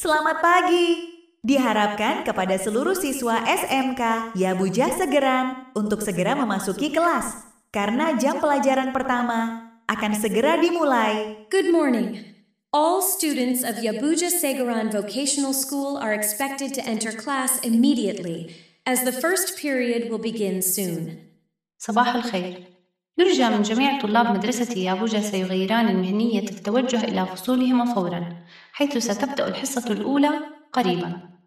Selamat pagi. Diharapkan kepada seluruh siswa SMK Yabuja Segeran untuk segera memasuki kelas karena jam pelajaran pertama akan segera dimulai. Good morning. All students of Yabuja Segaran Vocational School are expected to enter class immediately, as the first period will begin soon. صباح الخير يرجى من جميع طلاب مدرسة يابوجا سيغيران المهنية التوجه إلى فصولهما فورا حيث ستبدأ الحصة الأولى قريبا.